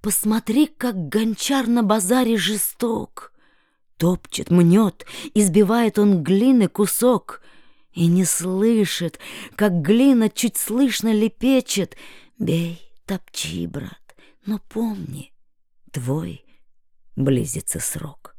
Посмотри, как гончар на базаре жесток. Топчет, мнет, избивает он глины кусок И не слышит, как глина чуть слышно лепечет. Бей, топчи, брат, но помни, твой близится срок.